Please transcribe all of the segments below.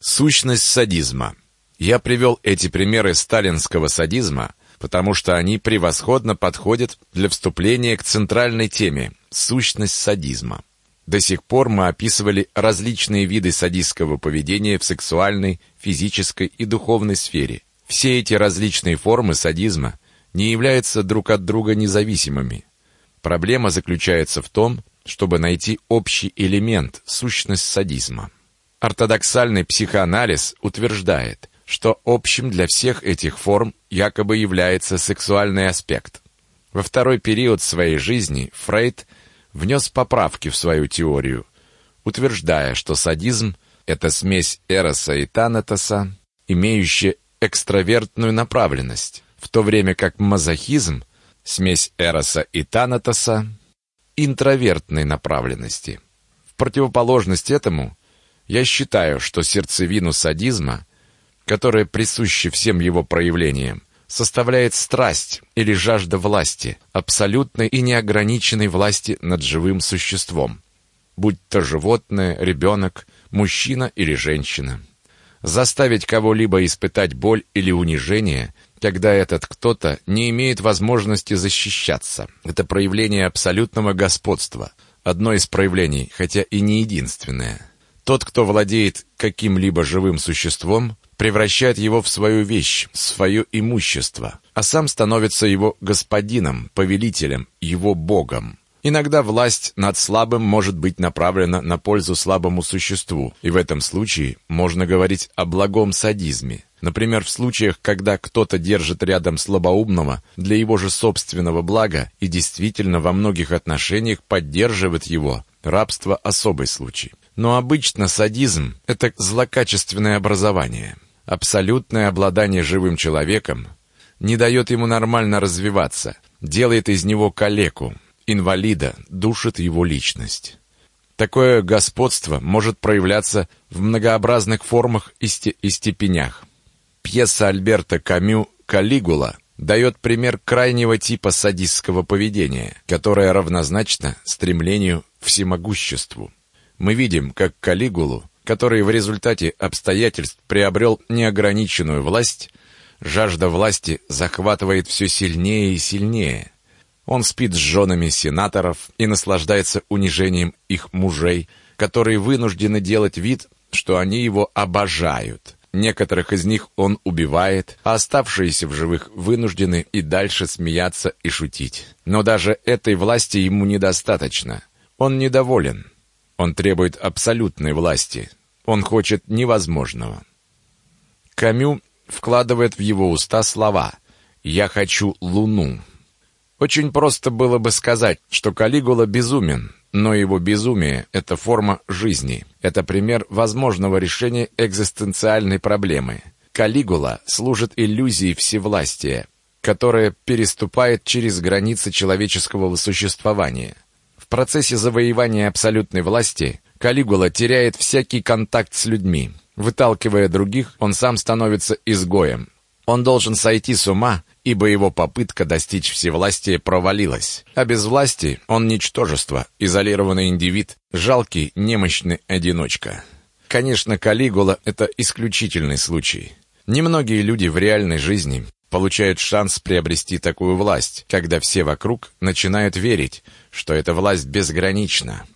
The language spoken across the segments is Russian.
Сущность садизма. Я привел эти примеры сталинского садизма, потому что они превосходно подходят для вступления к центральной теме – сущность садизма. До сих пор мы описывали различные виды садистского поведения в сексуальной, физической и духовной сфере. Все эти различные формы садизма не являются друг от друга независимыми. Проблема заключается в том, чтобы найти общий элемент, сущность садизма. Ортодоксальный психоанализ утверждает, что общим для всех этих форм якобы является сексуальный аспект. Во второй период своей жизни Фрейд внес поправки в свою теорию, утверждая, что садизм – это смесь эроса и танатоса, имеющая экстравертную направленность, в то время как мазохизм – смесь эроса и танатоса, интровертной направленности. В противоположность этому – я считаю, что сердцевину садизма, которая присуща всем его проявлениям, составляет страсть или жажда власти, абсолютной и неограниченной власти над живым существом, будь то животное, ребенок, мужчина или женщина. Заставить кого-либо испытать боль или унижение, когда этот кто-то не имеет возможности защищаться. Это проявление абсолютного господства, одно из проявлений, хотя и не единственное. Тот, кто владеет каким-либо живым существом, превращает его в свою вещь, свое имущество, а сам становится его господином, повелителем, его богом. Иногда власть над слабым может быть направлена на пользу слабому существу, и в этом случае можно говорить о благом садизме. Например, в случаях, когда кто-то держит рядом слабоумного для его же собственного блага и действительно во многих отношениях поддерживает его, рабство – особый случай. Но обычно садизм – это злокачественное образование. Абсолютное обладание живым человеком не дает ему нормально развиваться, делает из него калеку, инвалида, душит его личность. Такое господство может проявляться в многообразных формах и, сте и степенях. Пьеса Альберта Камю «Калигула» дает пример крайнего типа садистского поведения, которое равнозначно стремлению всемогуществу мы видим, как Калигулу, который в результате обстоятельств приобрел неограниченную власть, жажда власти захватывает все сильнее и сильнее. Он спит с женами сенаторов и наслаждается унижением их мужей, которые вынуждены делать вид, что они его обожают. Некоторых из них он убивает, а оставшиеся в живых вынуждены и дальше смеяться и шутить. Но даже этой власти ему недостаточно. Он недоволен. Он требует абсолютной власти. Он хочет невозможного. Камю вкладывает в его уста слова «Я хочу Луну». Очень просто было бы сказать, что Калигула безумен, но его безумие – это форма жизни. Это пример возможного решения экзистенциальной проблемы. Калигула служит иллюзией всевластия, которая переступает через границы человеческого существования – в процессе завоевания абсолютной власти Калигула теряет всякий контакт с людьми. Выталкивая других, он сам становится изгоем. Он должен сойти с ума, ибо его попытка достичь всевластия провалилась. А без власти он ничтожество, изолированный индивид, жалкий, немощный одиночка. Конечно, Калигула — это исключительный случай. Немногие люди в реальной жизни получают шанс приобрести такую власть, когда все вокруг начинают верить, что эта власть безгранична.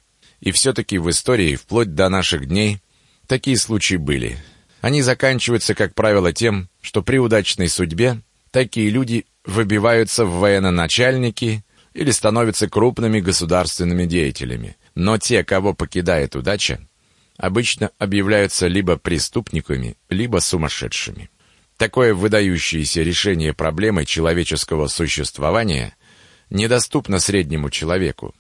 И все-таки в истории, вплоть до наших дней, такие случаи были. Они заканчиваются, как правило, тем, что при удачной судьбе такие люди выбиваются в военноначальники или становятся крупными государственными деятелями. Но те, кого покидает удача, обычно объявляются либо преступниками, либо сумасшедшими. Такое выдающееся решение проблемы человеческого существования недоступно среднему человеку.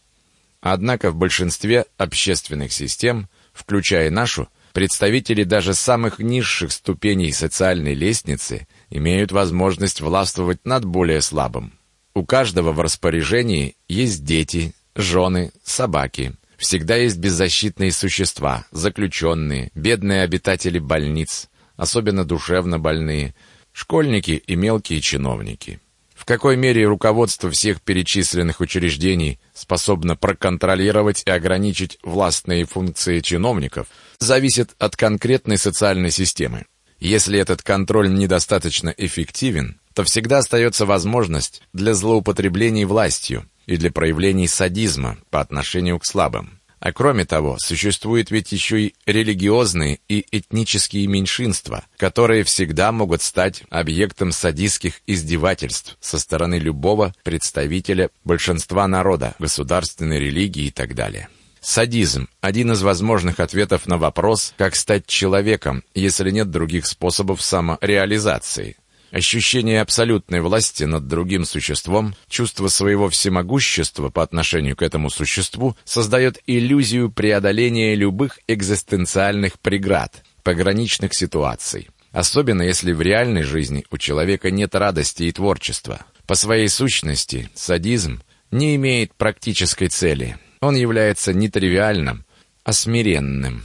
Однако в большинстве общественных систем, включая нашу, представители даже самых низших ступеней социальной лестницы имеют возможность властвовать над более слабым. У каждого в распоряжении есть дети, жены, собаки. Всегда есть беззащитные существа, заключенные, бедные обитатели больниц, особенно душевно больные, школьники и мелкие чиновники. В какой мере руководство всех перечисленных учреждений способно проконтролировать и ограничить властные функции чиновников, зависит от конкретной социальной системы. Если этот контроль недостаточно эффективен, то всегда остается возможность для злоупотреблений властью и для проявлений садизма по отношению к слабым. А кроме того, существуют ведь еще и религиозные и этнические меньшинства, которые всегда могут стать объектом садистских издевательств со стороны любого представителя большинства народа, государственной религии и так далее. Садизм – один из возможных ответов на вопрос, как стать человеком, если нет других способов самореализации. Ощущение абсолютной власти над другим существом, чувство своего всемогущества по отношению к этому существу создает иллюзию преодоления любых экзистенциальных преград, пограничных ситуаций. Особенно если в реальной жизни у человека нет радости и творчества. По своей сущности, садизм не имеет практической цели. Он является не тривиальным, а смиренным.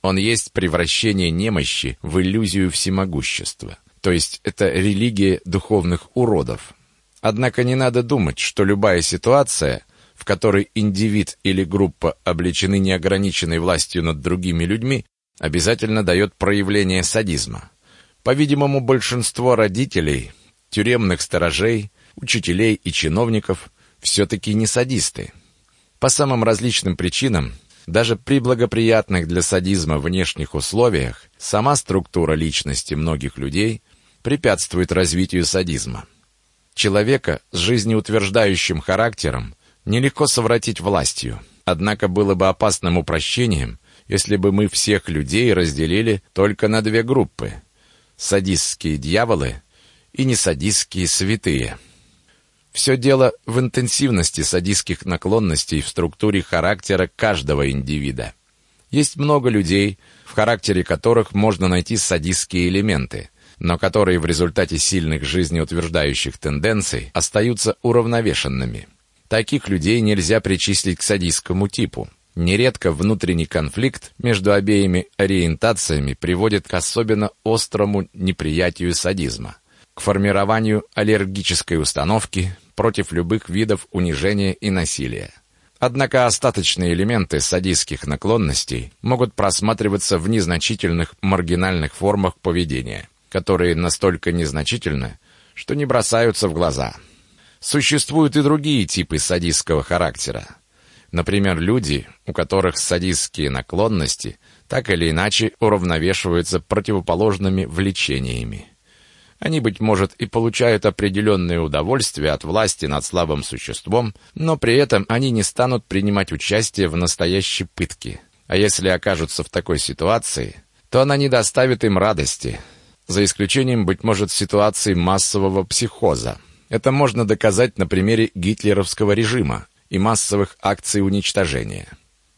Он есть превращение немощи в иллюзию всемогущества. То есть это религия духовных уродов. Однако не надо думать, что любая ситуация, в которой индивид или группа облечены неограниченной властью над другими людьми, обязательно дает проявление садизма. По-видимому, большинство родителей, тюремных сторожей, учителей и чиновников все-таки не садисты. По самым различным причинам, даже при благоприятных для садизма внешних условиях, сама структура личности многих людей препятствует развитию садизма. Человека с жизнеутверждающим характером нелегко совратить властью, однако было бы опасным упрощением, если бы мы всех людей разделили только на две группы – садистские дьяволы и несадистские святые. Все дело в интенсивности садистских наклонностей в структуре характера каждого индивида. Есть много людей, в характере которых можно найти садистские элементы – но которые в результате сильных жизнеутверждающих тенденций остаются уравновешенными. Таких людей нельзя причислить к садистскому типу. Нередко внутренний конфликт между обеими ориентациями приводит к особенно острому неприятию садизма, к формированию аллергической установки против любых видов унижения и насилия. Однако остаточные элементы садистских наклонностей могут просматриваться в незначительных маргинальных формах поведения – которые настолько незначительны, что не бросаются в глаза. Существуют и другие типы садистского характера. Например, люди, у которых садистские наклонности так или иначе уравновешиваются противоположными влечениями. Они, быть может, и получают определенное удовольствие от власти над слабым существом, но при этом они не станут принимать участие в настоящей пытке. А если окажутся в такой ситуации, то она не доставит им радости – за исключением, быть может, ситуации массового психоза. Это можно доказать на примере гитлеровского режима и массовых акций уничтожения.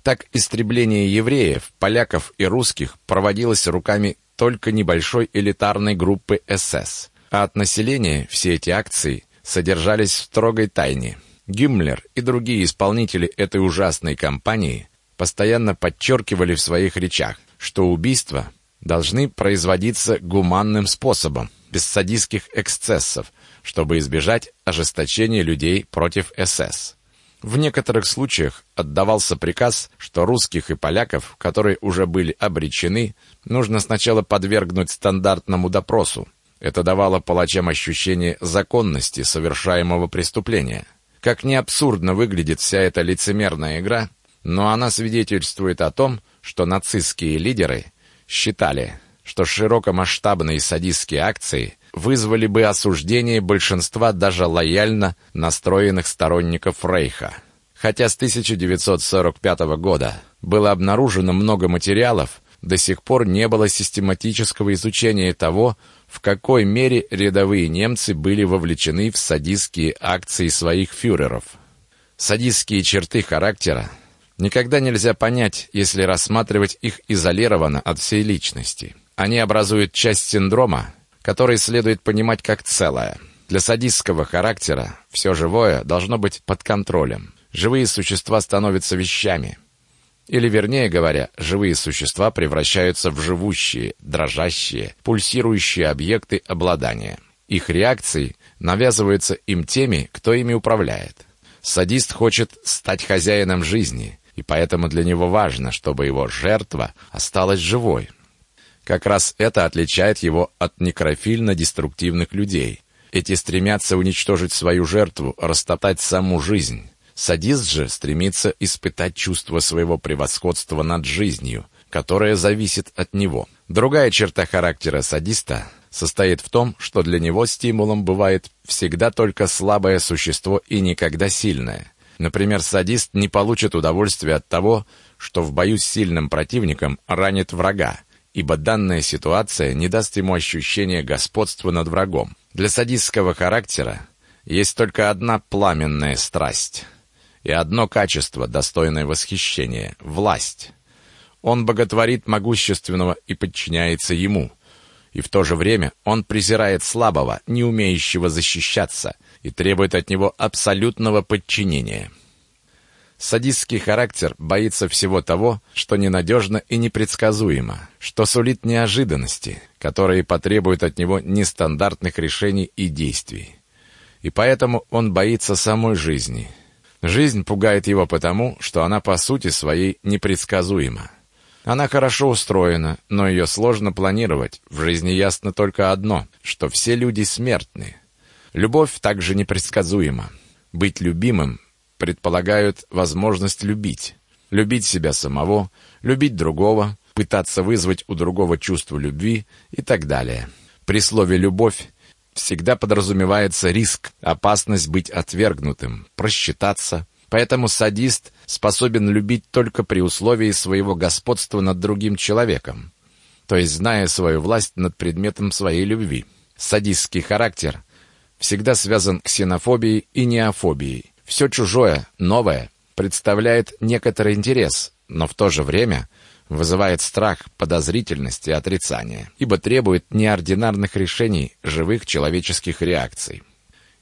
Так, истребление евреев, поляков и русских проводилось руками только небольшой элитарной группы СС, а от населения все эти акции содержались в строгой тайне. Гиммлер и другие исполнители этой ужасной кампании постоянно подчеркивали в своих речах, что убийство должны производиться гуманным способом, без садистских эксцессов, чтобы избежать ожесточения людей против СС. В некоторых случаях отдавался приказ, что русских и поляков, которые уже были обречены, нужно сначала подвергнуть стандартному допросу. Это давало палачам ощущение законности совершаемого преступления. Как не абсурдно выглядит вся эта лицемерная игра, но она свидетельствует о том, что нацистские лидеры – считали, что широкомасштабные садистские акции вызвали бы осуждение большинства даже лояльно настроенных сторонников Рейха. Хотя с 1945 года было обнаружено много материалов, до сих пор не было систематического изучения того, в какой мере рядовые немцы были вовлечены в садистские акции своих фюреров. Садистские черты характера Никогда нельзя понять, если рассматривать их изолированно от всей личности. Они образуют часть синдрома, который следует понимать как целое. Для садистского характера все живое должно быть под контролем. Живые существа становятся вещами. Или, вернее говоря, живые существа превращаются в живущие, дрожащие, пульсирующие объекты обладания. Их реакции навязываются им теми, кто ими управляет. Садист хочет стать хозяином жизни – и поэтому для него важно, чтобы его жертва осталась живой. Как раз это отличает его от некрофильно-деструктивных людей. Эти стремятся уничтожить свою жертву, растоптать саму жизнь. Садист же стремится испытать чувство своего превосходства над жизнью, которое зависит от него. Другая черта характера садиста состоит в том, что для него стимулом бывает всегда только слабое существо и никогда сильное. Например, садист не получит удовольствия от того, что в бою с сильным противником ранит врага, ибо данная ситуация не даст ему ощущения господства над врагом. Для садистского характера есть только одна пламенная страсть и одно качество, достойное восхищения — власть. Он боготворит могущественного и подчиняется ему — и в то же время он презирает слабого, не умеющего защищаться, и требует от него абсолютного подчинения. Садистский характер боится всего того, что ненадежно и непредсказуемо, что сулит неожиданности, которые потребуют от него нестандартных решений и действий. И поэтому он боится самой жизни. Жизнь пугает его потому, что она по сути своей непредсказуема. Она хорошо устроена, но ее сложно планировать. В жизни ясно только одно, что все люди смертны. Любовь также непредсказуема. Быть любимым предполагает возможность любить. Любить себя самого, любить другого, пытаться вызвать у другого чувство любви и так далее. При слове «любовь» всегда подразумевается риск, опасность быть отвергнутым, просчитаться, Поэтому садист способен любить только при условии своего господства над другим человеком, то есть зная свою власть над предметом своей любви. Садистский характер всегда связан ксенофобией и неофобией. Все чужое, новое представляет некоторый интерес, но в то же время вызывает страх, подозрительность и отрицание, ибо требует неординарных решений живых человеческих реакций.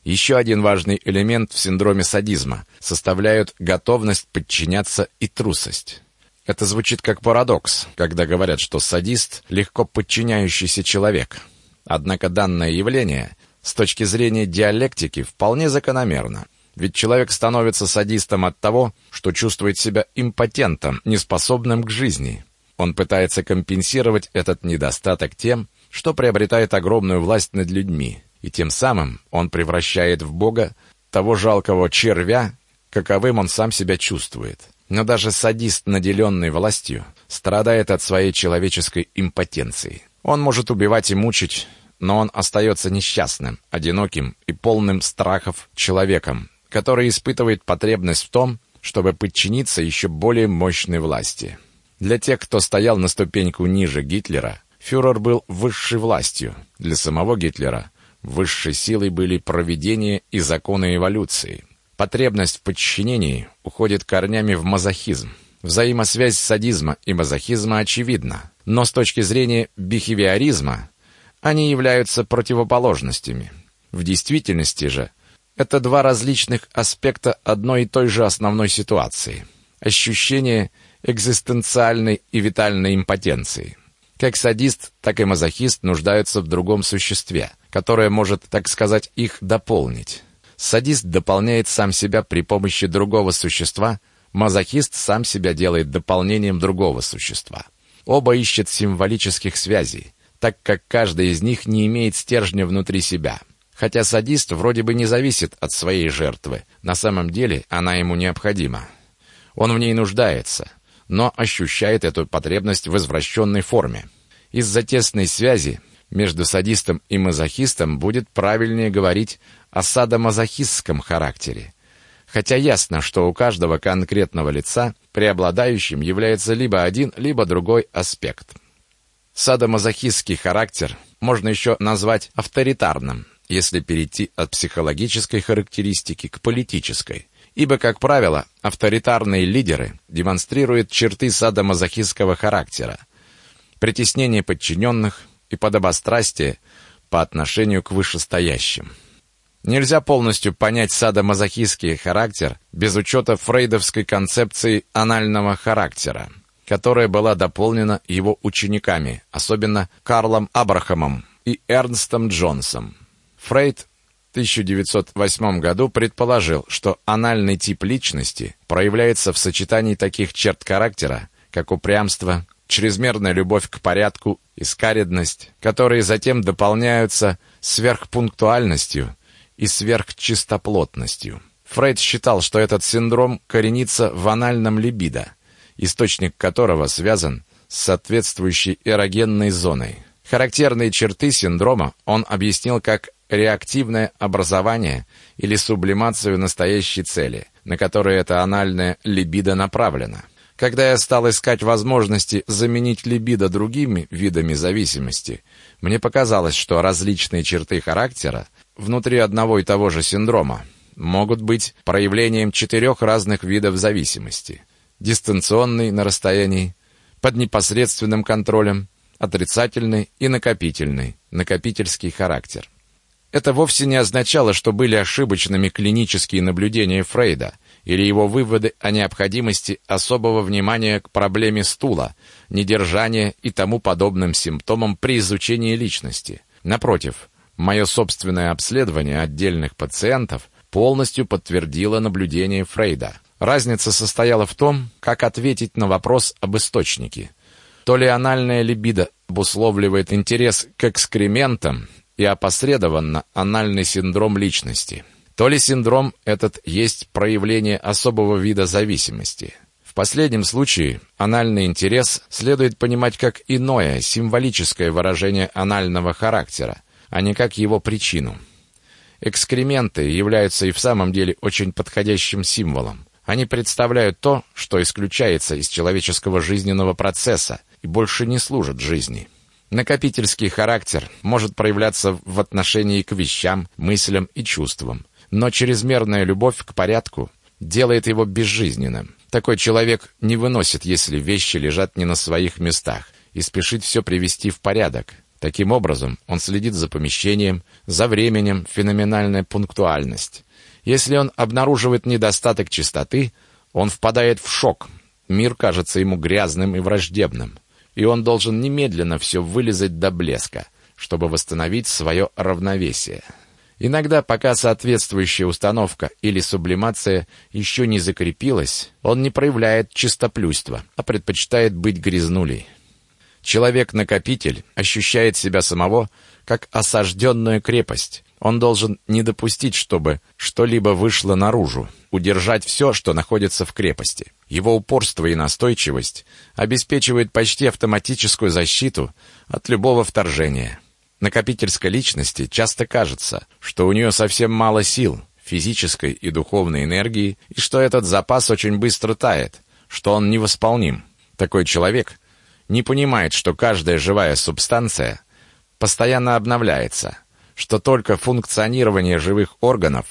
Еще один важный элемент в синдроме садизма составляют готовность подчиняться и трусость. Это звучит как парадокс, когда говорят, что садист – легко подчиняющийся человек. Однако данное явление с точки зрения диалектики вполне закономерно. Ведь человек становится садистом от того, что чувствует себя импотентом, неспособным к жизни. Он пытается компенсировать этот недостаток тем, что приобретает огромную власть над людьми – и тем самым он превращает в Бога того жалкого червя, каковым он сам себя чувствует. Но даже садист, наделенный властью, страдает от своей человеческой импотенции. Он может убивать и мучить, но он остается несчастным, одиноким и полным страхов человеком, который испытывает потребность в том, чтобы подчиниться еще более мощной власти. Для тех, кто стоял на ступеньку ниже Гитлера, фюрер был высшей властью. Для самого Гитлера Высшей силой были проведение и законы эволюции. Потребность в подчинении уходит корнями в мазохизм. Взаимосвязь садизма и мазохизма очевидна, но с точки зрения бихевиоризма они являются противоположностями. В действительности же это два различных аспекта одной и той же основной ситуации. Ощущение экзистенциальной и витальной импотенции. Как садист, так и мазохист нуждаются в другом существе, которое может, так сказать, их дополнить. Садист дополняет сам себя при помощи другого существа, мазохист сам себя делает дополнением другого существа. Оба ищут символических связей, так как каждый из них не имеет стержня внутри себя. Хотя садист вроде бы не зависит от своей жертвы, на самом деле она ему необходима. Он в ней нуждается, но ощущает эту потребность в извращенной форме. Из-за тесной связи между садистом и мазохистом будет правильнее говорить о садомазохистском характере. Хотя ясно, что у каждого конкретного лица преобладающим является либо один, либо другой аспект. Садомазохистский характер можно еще назвать авторитарным, если перейти от психологической характеристики к политической – Ибо, как правило, авторитарные лидеры демонстрируют черты садомазохистского характера, притеснение подчиненных и подобострастие по отношению к вышестоящим. Нельзя полностью понять садомазохистский характер без учета фрейдовской концепции анального характера, которая была дополнена его учениками, особенно Карлом Абрахамом и Эрнстом Джонсом. Фрейд 1908 году предположил, что анальный тип личности проявляется в сочетании таких черт характера, как упрямство, чрезмерная любовь к порядку и скаредность, которые затем дополняются сверхпунктуальностью и сверхчистоплотностью. Фрейд считал, что этот синдром коренится в анальном либидо, источник которого связан с соответствующей эрогенной зоной. Характерные черты синдрома он объяснил как реактивное образование или сублимацию настоящей цели, на которую это анальное либидо направлено. Когда я стал искать возможности заменить либидо другими видами зависимости, мне показалось, что различные черты характера внутри одного и того же синдрома могут быть проявлением четырех разных видов зависимости. Дистанционный на расстоянии, под непосредственным контролем, отрицательный и накопительный, накопительский характер. Это вовсе не означало, что были ошибочными клинические наблюдения Фрейда или его выводы о необходимости особого внимания к проблеме стула, недержания и тому подобным симптомам при изучении личности. Напротив, мое собственное обследование отдельных пациентов полностью подтвердило наблюдение Фрейда. Разница состояла в том, как ответить на вопрос об источнике. То ли анальная либидо обусловливает интерес к экскрементам, и опосредованно анальный синдром личности. То ли синдром этот есть проявление особого вида зависимости. В последнем случае анальный интерес следует понимать как иное, символическое выражение анального характера, а не как его причину. Экскременты являются и в самом деле очень подходящим символом. Они представляют то, что исключается из человеческого жизненного процесса и больше не служит жизни. Накопительский характер может проявляться в отношении к вещам, мыслям и чувствам, но чрезмерная любовь к порядку делает его безжизненным. Такой человек не выносит, если вещи лежат не на своих местах, и спешит все привести в порядок. Таким образом, он следит за помещением, за временем, феноменальная пунктуальность. Если он обнаруживает недостаток чистоты, он впадает в шок. Мир кажется ему грязным и враждебным и он должен немедленно все вылезать до блеска, чтобы восстановить свое равновесие. Иногда, пока соответствующая установка или сублимация еще не закрепилась, он не проявляет чистоплюйства, а предпочитает быть грязнулей. Человек-накопитель ощущает себя самого как осажденную крепость. Он должен не допустить, чтобы что-либо вышло наружу, удержать все, что находится в крепости. Его упорство и настойчивость обеспечивают почти автоматическую защиту от любого вторжения. Накопительской личности часто кажется, что у нее совсем мало сил, физической и духовной энергии, и что этот запас очень быстро тает, что он невосполним. Такой человек не понимает, что каждая живая субстанция постоянно обновляется, что только функционирование живых органов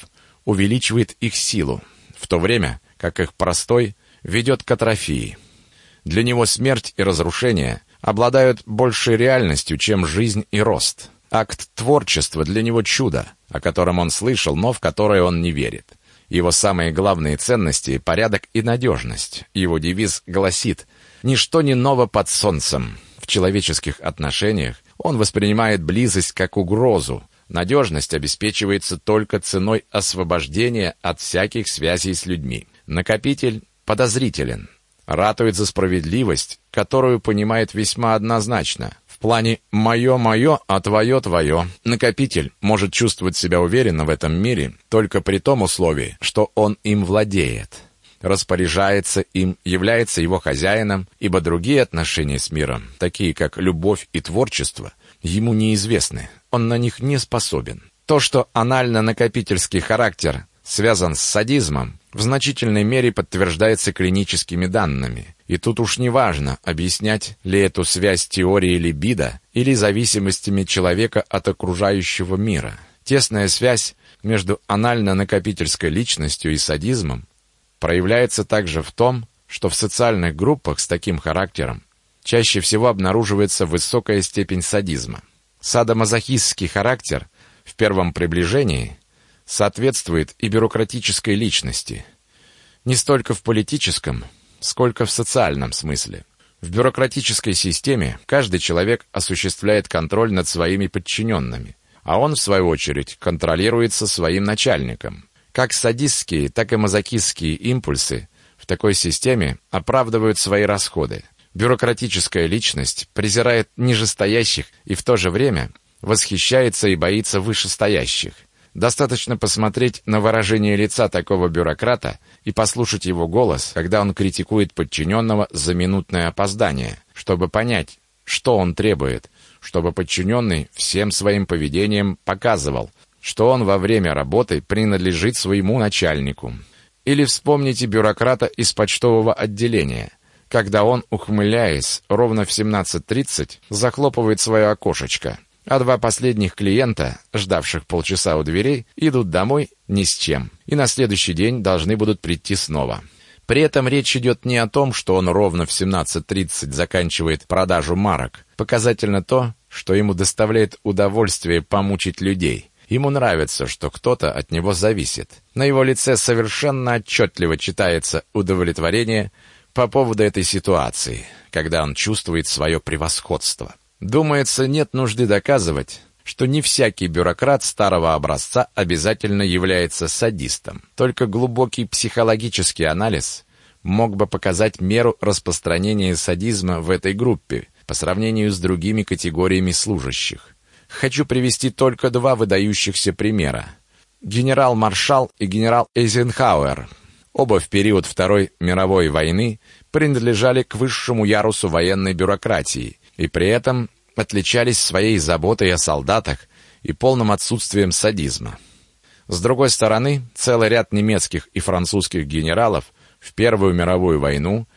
увеличивает их силу, в то время как их простой – ведет к атрофии. Для него смерть и разрушение обладают большей реальностью, чем жизнь и рост. Акт творчества для него чудо, о котором он слышал, но в которое он не верит. Его самые главные ценности – порядок и надежность. Его девиз гласит «Ничто не ново под солнцем». В человеческих отношениях он воспринимает близость как угрозу. Надежность обеспечивается только ценой освобождения от всяких связей с людьми. Накопитель подозрителен, ратует за справедливость, которую понимает весьма однозначно. В плане «моё-моё, а твоё-твоё» накопитель может чувствовать себя уверенно в этом мире только при том условии, что он им владеет, распоряжается им, является его хозяином, ибо другие отношения с миром, такие как любовь и творчество, ему неизвестны, он на них не способен. То, что анально-накопительский характер связан с садизмом, в значительной мере подтверждается клиническими данными. И тут уж не важно, объяснять ли эту связь теорией либидо или зависимостями человека от окружающего мира. Тесная связь между анально-накопительской личностью и садизмом проявляется также в том, что в социальных группах с таким характером чаще всего обнаруживается высокая степень садизма. Садомазохистский характер в первом приближении соответствует и бюрократической личности. Не столько в политическом, сколько в социальном смысле. В бюрократической системе каждый человек осуществляет контроль над своими подчиненными, а он, в свою очередь, контролируется своим начальником. Как садистские, так и мазохистские импульсы в такой системе оправдывают свои расходы. Бюрократическая личность презирает нижестоящих и в то же время восхищается и боится вышестоящих. Достаточно посмотреть на выражение лица такого бюрократа и послушать его голос, когда он критикует подчиненного за минутное опоздание, чтобы понять, что он требует, чтобы подчиненный всем своим поведением показывал, что он во время работы принадлежит своему начальнику. Или вспомните бюрократа из почтового отделения, когда он, ухмыляясь, ровно в 17.30 захлопывает свое окошечко – а два последних клиента, ждавших полчаса у дверей, идут домой ни с чем, и на следующий день должны будут прийти снова. При этом речь идет не о том, что он ровно в 17.30 заканчивает продажу марок. Показательно то, что ему доставляет удовольствие помучить людей. Ему нравится, что кто-то от него зависит. На его лице совершенно отчетливо читается удовлетворение по поводу этой ситуации, когда он чувствует свое превосходство. Думается, нет нужды доказывать, что не всякий бюрократ старого образца обязательно является садистом. Только глубокий психологический анализ мог бы показать меру распространения садизма в этой группе по сравнению с другими категориями служащих. Хочу привести только два выдающихся примера. Генерал-маршал и генерал Эйзенхауэр. Оба в период Второй мировой войны принадлежали к высшему ярусу военной бюрократии – и при этом отличались своей заботой о солдатах и полным отсутствием садизма. С другой стороны, целый ряд немецких и французских генералов в Первую мировую войну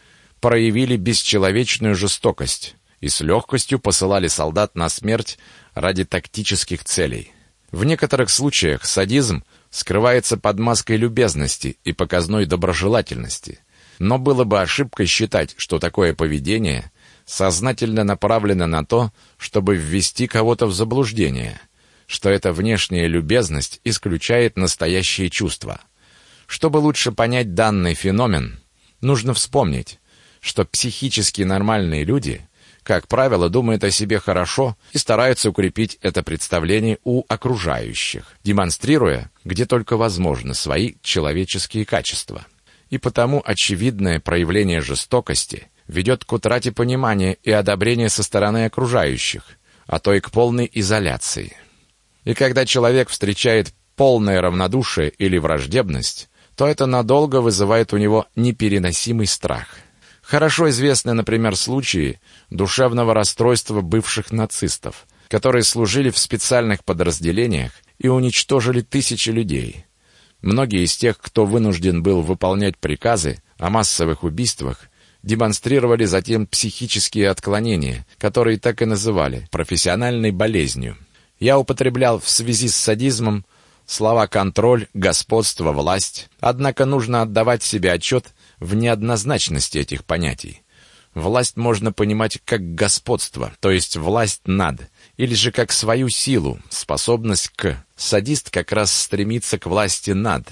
проявили бесчеловечную жестокость и с легкостью посылали солдат на смерть ради тактических целей. В некоторых случаях садизм скрывается под маской любезности и показной доброжелательности, но было бы ошибкой считать, что такое поведение сознательно направлена на то, чтобы ввести кого-то в заблуждение, что эта внешняя любезность исключает настоящие чувства. Чтобы лучше понять данный феномен, нужно вспомнить, что психически нормальные люди, как правило, думают о себе хорошо и стараются укрепить это представление у окружающих, демонстрируя, где только возможно, свои человеческие качества. И потому очевидное проявление жестокости – ведет к утрате понимания и одобрения со стороны окружающих, а то и к полной изоляции. И когда человек встречает полное равнодушие или враждебность, то это надолго вызывает у него непереносимый страх. Хорошо известны, например, случаи душевного расстройства бывших нацистов, которые служили в специальных подразделениях и уничтожили тысячи людей. Многие из тех, кто вынужден был выполнять приказы о массовых убийствах, демонстрировали затем психические отклонения, которые так и называли профессиональной болезнью. Я употреблял в связи с садизмом слова «контроль», «господство», «власть», однако нужно отдавать себе отчет в неоднозначности этих понятий. Власть можно понимать как господство, то есть власть над, или же как свою силу, способность к. Садист как раз стремится к власти над,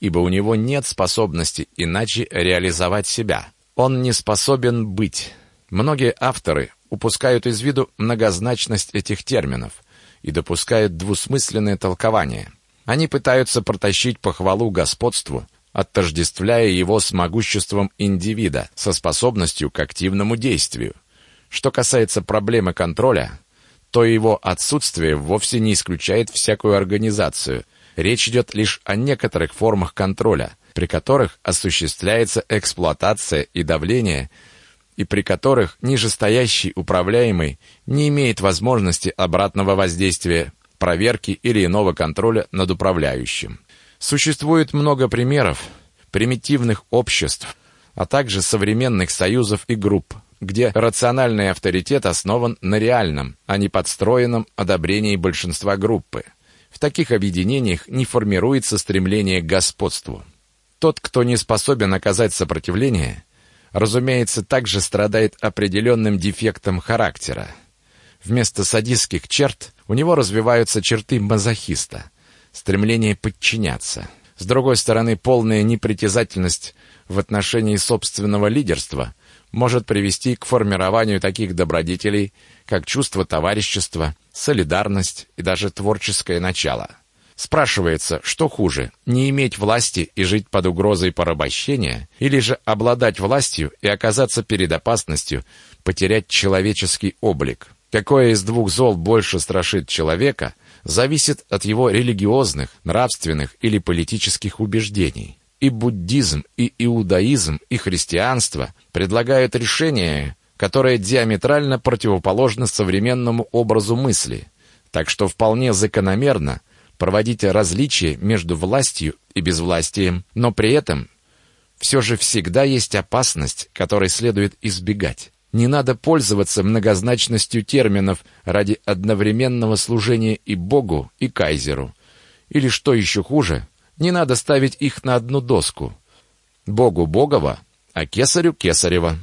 ибо у него нет способности иначе реализовать себя. Он не способен быть. Многие авторы упускают из виду многозначность этих терминов и допускают двусмысленное толкование. Они пытаются протащить похвалу господству, отождествляя его с могуществом индивида, со способностью к активному действию. Что касается проблемы контроля, то его отсутствие вовсе не исключает всякую организацию. Речь идет лишь о некоторых формах контроля – при которых осуществляется эксплуатация и давление, и при которых нижестоящий управляемый не имеет возможности обратного воздействия, проверки или иного контроля над управляющим. Существует много примеров примитивных обществ, а также современных союзов и групп, где рациональный авторитет основан на реальном, а не подстроенном одобрении большинства группы. В таких объединениях не формируется стремление к господству. Тот, кто не способен оказать сопротивление, разумеется, также страдает определенным дефектом характера. Вместо садистских черт у него развиваются черты мазохиста, стремление подчиняться. С другой стороны, полная непритязательность в отношении собственного лидерства может привести к формированию таких добродетелей, как чувство товарищества, солидарность и даже творческое начало. Спрашивается, что хуже, не иметь власти и жить под угрозой порабощения, или же обладать властью и оказаться перед опасностью потерять человеческий облик? Какое из двух зол больше страшит человека, зависит от его религиозных, нравственных или политических убеждений. И буддизм, и иудаизм, и христианство предлагают решение, которое диаметрально противоположно современному образу мысли, так что вполне закономерно проводить различия между властью и безвластием, но при этом все же всегда есть опасность, которой следует избегать. Не надо пользоваться многозначностью терминов ради одновременного служения и Богу, и Кайзеру. Или, что еще хуже, не надо ставить их на одну доску. Богу Богова, а Кесарю Кесарева.